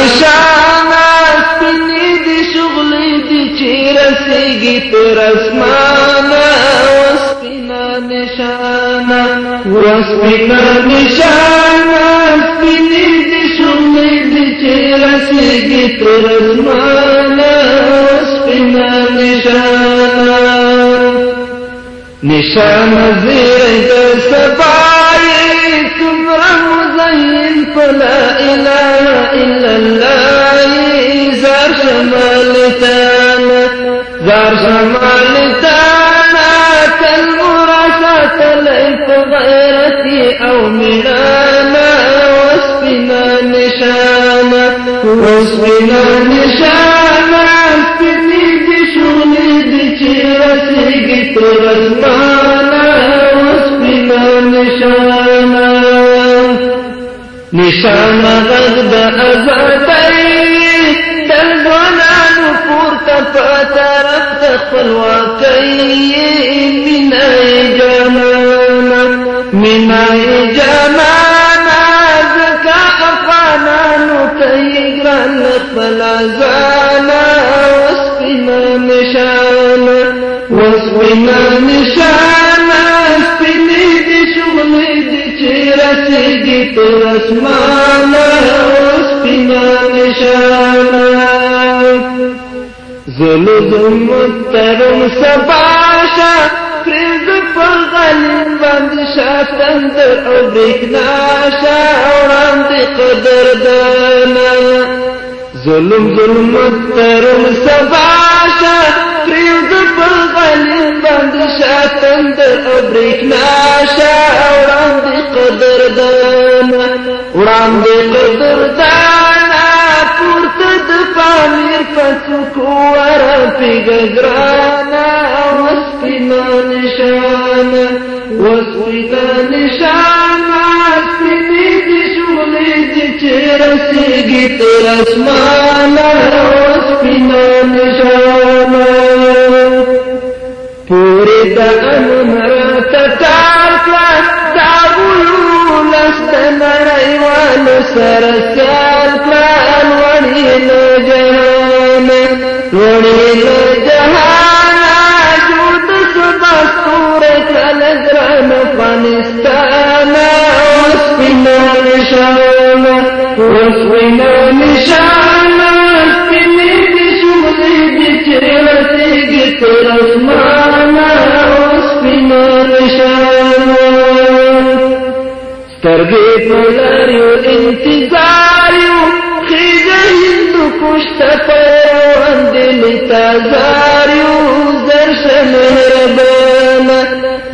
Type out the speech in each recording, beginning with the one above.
نشانا سپینی دی شغلی دی چی رسیگی تر اسمانا وسپینا نشانا وسپینا نشانا سپینی دی شغلی دی چی رسیگی تر اسمانا وسپینا نشانا نشانا زیر سبائی تمرا مزین فلا اله الا الله زار شمالتانا زار شمالتانا كالمراسة ليس غيرتي أو ملانا واسفنا نشانا واسفنا نشانا دي شغلي دي چرسيگي ترسمانا واسفنا نشانا نشان غږ د آزادۍ تل ځوانانو پورته په طرف د خپلواکۍ مینه جانانا مینه جانانا ځکه افغانانو ته یې ګران خپل ځانا نشانه ظلم مترم سباشا پرز پر غلیم بند شاتند أو بکناشا قدر دانا ظلم ظلم مترم سباشا پر غلیم بند شاتند أو بکناشا وړاند قدر دانا پورته د پامیر پڅکو ور پیګرانا وسپینا نشانا وسپینا نشانا شولې دي چې رسېږي تر د انمر نړیوال سر سیال کړه وړي له جهان له جهان جود سبا سور کل ګران افغانستان وسپینا نشان وسپینا نشان سپینې دي شملې دي سترګې پلاریو انتظار یو خیزه هندو کشت پیروان دل تازار یو زرش مهربانا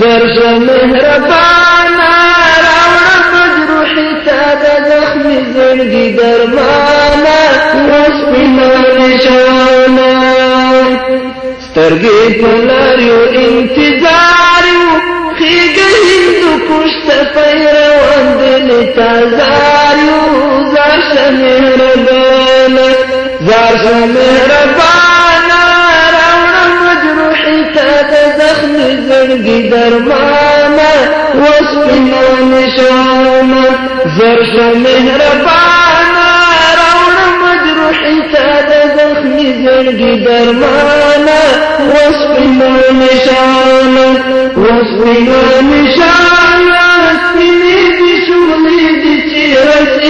زرش مهربانا راونا مجروحی ساده زخمی زنگی درمانا وسپینا نشانا سترګې پلاریو انتظار تازاریو زار شمهربانا زار شمهربانا راونا مجروحی تا دا زخم زنگی درمانا وسپنا نشانا زار شمهربانا راونا مجروحی تا دا زخم زنگی درمانا وسپنا نشانا وسپنا نشانا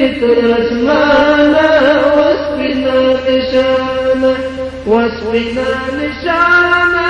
رسېږي تر اسمانه وسپنا نشانا وسپنا نشانا